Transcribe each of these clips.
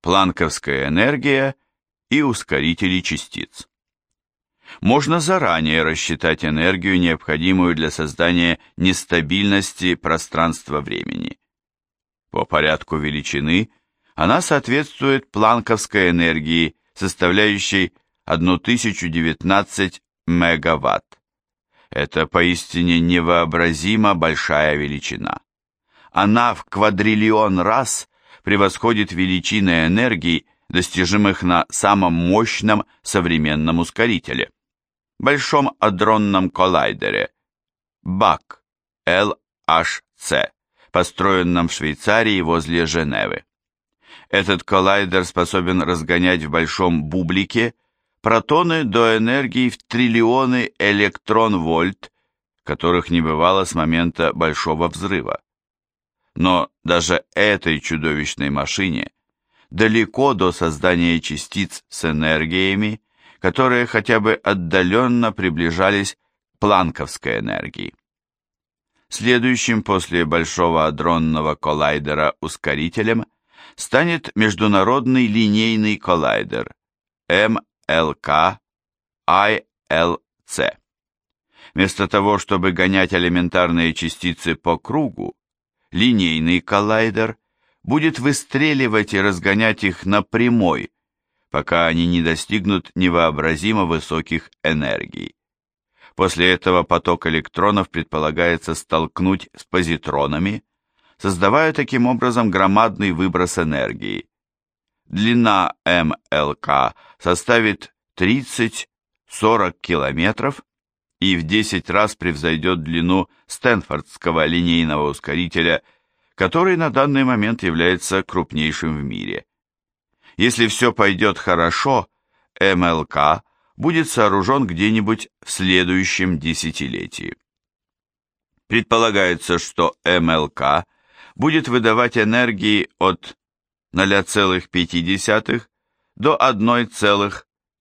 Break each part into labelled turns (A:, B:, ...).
A: планковская энергия и ускорители частиц. Можно заранее рассчитать энергию, необходимую для создания нестабильности пространства-времени. По порядку величины она соответствует планковской энергии, составляющей 1019 мегаватт. Это поистине невообразимо большая величина. Она в квадриллион раз превосходит величины энергии, достижимых на самом мощном современном ускорителе – Большом адронном коллайдере БАК LHC, построенном в Швейцарии возле Женевы. Этот коллайдер способен разгонять в большом бублике протоны до энергии в триллионы электрон-вольт, которых не бывало с момента Большого взрыва. Но даже этой чудовищной машине далеко до создания частиц с энергиями, которые хотя бы отдаленно приближались к планковской энергии. Следующим после Большого адронного коллайдера ускорителем станет Международный линейный коллайдер МЛК ILC. Вместо того, чтобы гонять элементарные частицы по кругу, линейный коллайдер будет выстреливать и разгонять их на прямой, пока они не достигнут невообразимо высоких энергий. После этого поток электронов предполагается столкнуть с позитронами, создавая таким образом громадный выброс энергии. Длина МЛК составит 30-40 километров и в 10 раз превзойдет длину Стэнфордского линейного ускорителя, который на данный момент является крупнейшим в мире. Если все пойдет хорошо, МЛК будет сооружен где-нибудь в следующем десятилетии. Предполагается, что МЛК будет выдавать энергии от 0,5 до 1,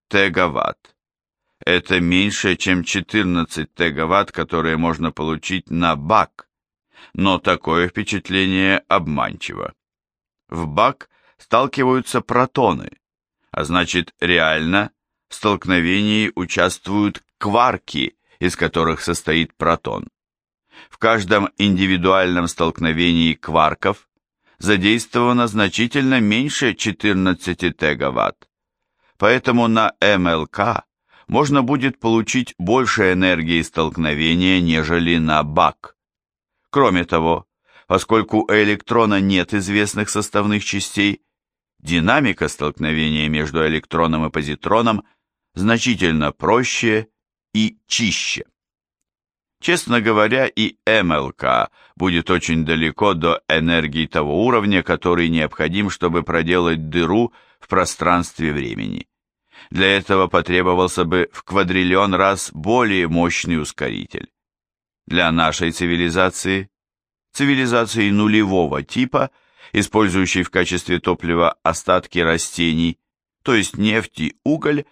A: тегаватт. Это меньше, чем 14 тегаватт, которые можно получить на БАК, но такое впечатление обманчиво. В БАК сталкиваются протоны, а значит реально в столкновении участвуют кварки, из которых состоит протон. В каждом индивидуальном столкновении кварков задействовано значительно меньше 14 тегаватт, поэтому на МЛК можно будет получить больше энергии столкновения, нежели на БАК. Кроме того, поскольку у электрона нет известных составных частей, динамика столкновения между электроном и позитроном значительно проще и чище. Честно говоря, и МЛК будет очень далеко до энергии того уровня, который необходим, чтобы проделать дыру в пространстве времени. Для этого потребовался бы в квадриллион раз более мощный ускоритель. Для нашей цивилизации, цивилизации нулевого типа – использующий в качестве топлива остатки растений, то есть нефть и уголь,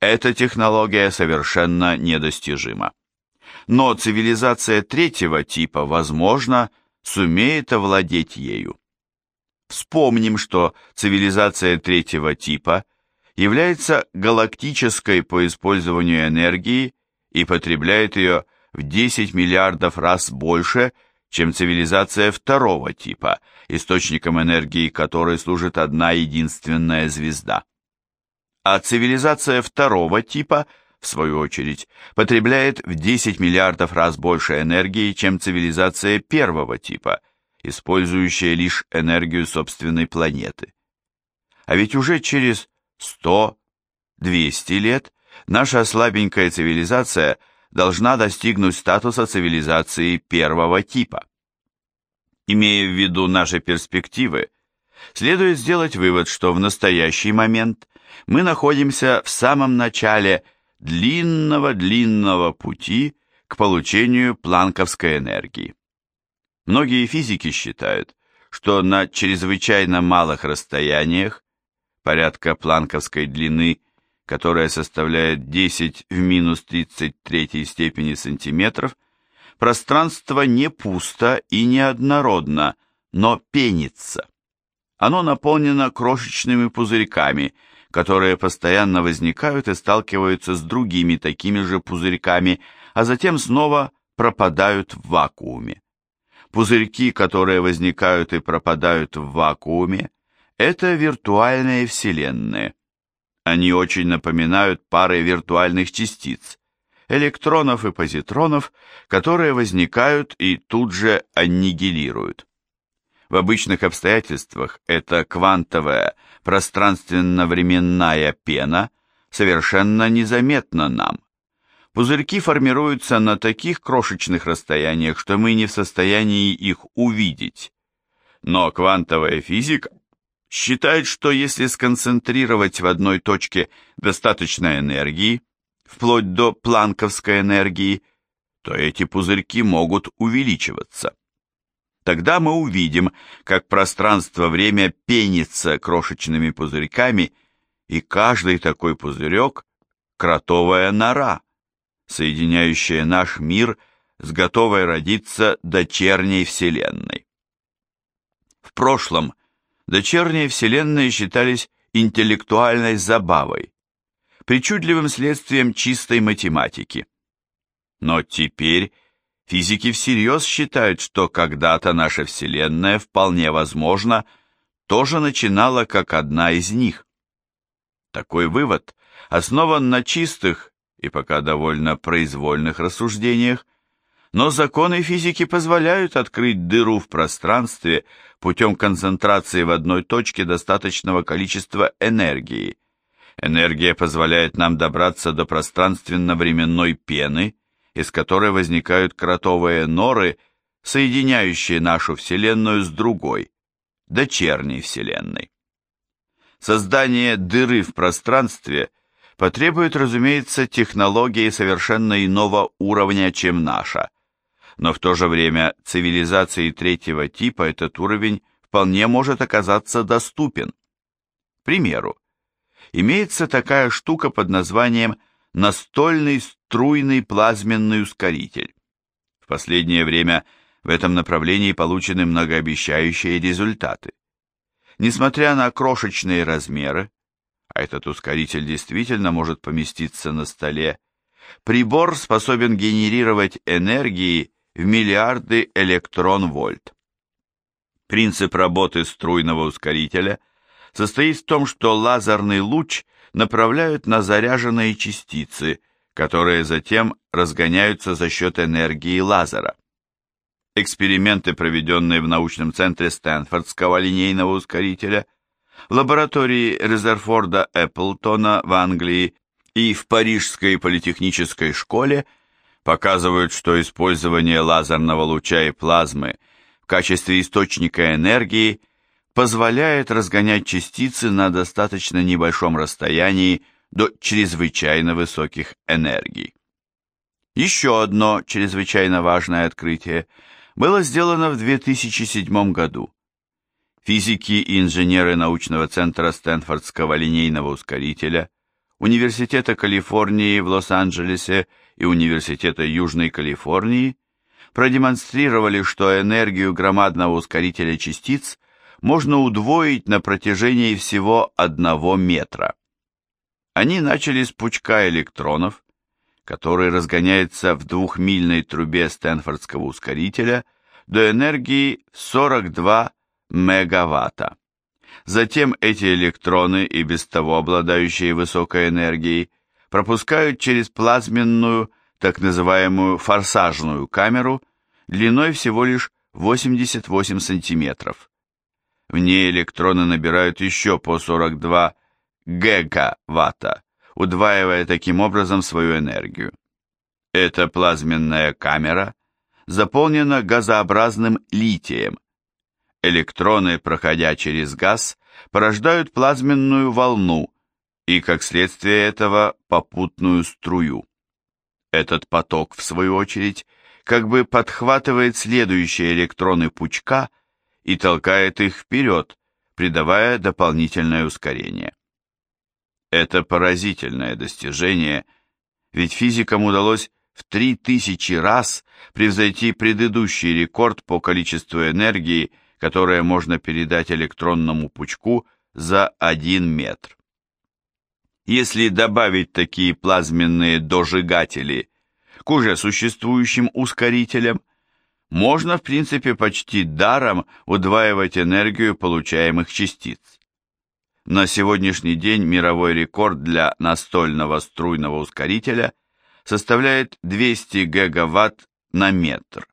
A: эта технология совершенно недостижима. Но цивилизация третьего типа, возможно, сумеет овладеть ею. Вспомним, что цивилизация третьего типа является галактической по использованию энергии и потребляет ее в 10 миллиардов раз больше, чем цивилизация второго типа, источником энергии которой служит одна единственная звезда. А цивилизация второго типа, в свою очередь, потребляет в 10 миллиардов раз больше энергии, чем цивилизация первого типа, использующая лишь энергию собственной планеты. А ведь уже через 100-200 лет наша слабенькая цивилизация – должна достигнуть статуса цивилизации первого типа. Имея в виду наши перспективы, следует сделать вывод, что в настоящий момент мы находимся в самом начале длинного-длинного пути к получению планковской энергии. Многие физики считают, что на чрезвычайно малых расстояниях, порядка планковской длины которая составляет 10 в минус 33 степени сантиметров, пространство не пусто и неоднородно, но пенится. Оно наполнено крошечными пузырьками, которые постоянно возникают и сталкиваются с другими такими же пузырьками, а затем снова пропадают в вакууме. Пузырьки, которые возникают и пропадают в вакууме, это виртуальные вселенные. Они очень напоминают пары виртуальных частиц, электронов и позитронов, которые возникают и тут же аннигилируют. В обычных обстоятельствах эта квантовая пространственно-временная пена совершенно незаметна нам. Пузырьки формируются на таких крошечных расстояниях, что мы не в состоянии их увидеть. Но квантовая физика считает, что если сконцентрировать в одной точке достаточно энергии, вплоть до планковской энергии, то эти пузырьки могут увеличиваться. Тогда мы увидим, как пространство-время пенится крошечными пузырьками, и каждый такой пузырек – кротовая нора, соединяющая наш мир с готовой родиться дочерней Вселенной. В прошлом дочерние Вселенные считались интеллектуальной забавой, причудливым следствием чистой математики. Но теперь физики всерьез считают, что когда-то наша Вселенная вполне возможно тоже начинала как одна из них. Такой вывод основан на чистых и пока довольно произвольных рассуждениях, но законы физики позволяют открыть дыру в пространстве путем концентрации в одной точке достаточного количества энергии, Энергия позволяет нам добраться до пространственно-временной пены, из которой возникают кротовые норы, соединяющие нашу Вселенную с другой, дочерней Вселенной. Создание дыры в пространстве потребует, разумеется, технологии совершенно иного уровня, чем наша, но в то же время цивилизации третьего типа этот уровень вполне может оказаться доступен. К примеру, имеется такая штука под названием настольный струйный плазменный ускоритель. В последнее время в этом направлении получены многообещающие результаты. Несмотря на крошечные размеры, а этот ускоритель действительно может поместиться на столе, прибор способен генерировать энергии в миллиарды электрон-вольт. Принцип работы струйного ускорителя – состоит в том, что лазерный луч направляют на заряженные частицы, которые затем разгоняются за счет энергии лазера. Эксперименты, проведенные в научном центре Стэнфордского линейного ускорителя, в лаборатории Резерфорда Эпплтона в Англии и в Парижской политехнической школе, показывают, что использование лазерного луча и плазмы в качестве источника энергии – позволяет разгонять частицы на достаточно небольшом расстоянии до чрезвычайно высоких энергий. Еще одно чрезвычайно важное открытие было сделано в 2007 году. Физики и инженеры научного центра Стэнфордского линейного ускорителя, Университета Калифорнии в Лос-Анджелесе и Университета Южной Калифорнии продемонстрировали, что энергию громадного ускорителя частиц можно удвоить на протяжении всего одного метра. Они начали с пучка электронов, который разгоняется в двухмильной трубе Стэнфордского ускорителя до энергии 42 мегаватта. Затем эти электроны, и без того обладающие высокой энергией, пропускают через плазменную, так называемую форсажную камеру длиной всего лишь 88 сантиметров. В ней электроны набирают еще по 42 гигаватта, удваивая таким образом свою энергию. Эта плазменная камера заполнена газообразным литием. Электроны, проходя через газ, порождают плазменную волну и, как следствие этого, попутную струю. Этот поток, в свою очередь, как бы подхватывает следующие электроны пучка – и толкает их вперед, придавая дополнительное ускорение. Это поразительное достижение, ведь физикам удалось в 3000 раз превзойти предыдущий рекорд по количеству энергии, которое можно передать электронному пучку за 1 метр. Если добавить такие плазменные дожигатели к уже существующим ускорителям, можно в принципе почти даром удваивать энергию получаемых частиц. На сегодняшний день мировой рекорд для настольного струйного ускорителя составляет 200 гигаватт на метр.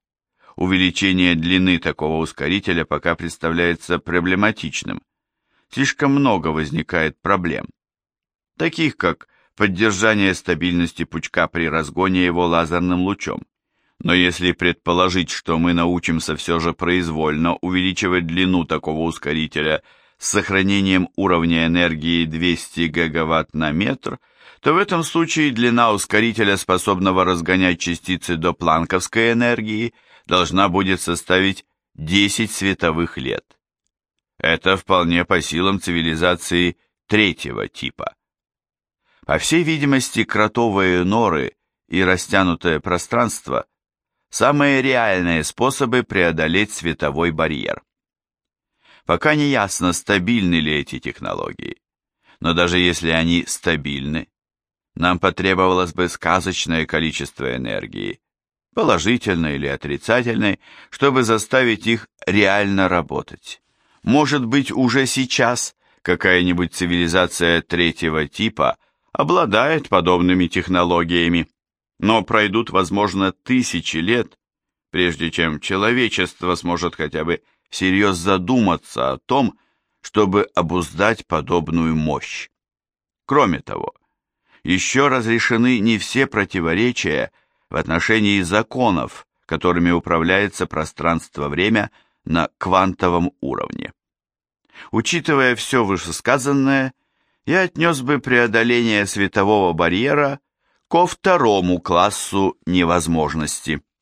A: Увеличение длины такого ускорителя пока представляется проблематичным. Слишком много возникает проблем, таких как поддержание стабильности пучка при разгоне его лазерным лучом. Но если предположить, что мы научимся все же произвольно увеличивать длину такого ускорителя – с сохранением уровня энергии 200 гигаватт на метр, то в этом случае длина ускорителя, способного разгонять частицы до планковской энергии, должна будет составить 10 световых лет. Это вполне по силам цивилизации третьего типа. По всей видимости, кротовые норы и растянутое пространство – самые реальные способы преодолеть световой барьер. Пока не ясно, стабильны ли эти технологии. Но даже если они стабильны, нам потребовалось бы сказочное количество энергии, положительной или отрицательной, чтобы заставить их реально работать. Может быть, уже сейчас какая-нибудь цивилизация третьего типа обладает подобными технологиями, но пройдут, возможно, тысячи лет, прежде чем человечество сможет хотя бы всерьез задуматься о том, чтобы обуздать подобную мощь. Кроме того, еще разрешены не все противоречия в отношении законов, которыми управляется пространство-время на квантовом уровне. Учитывая все вышесказанное, я отнес бы преодоление светового барьера ко второму классу невозможности –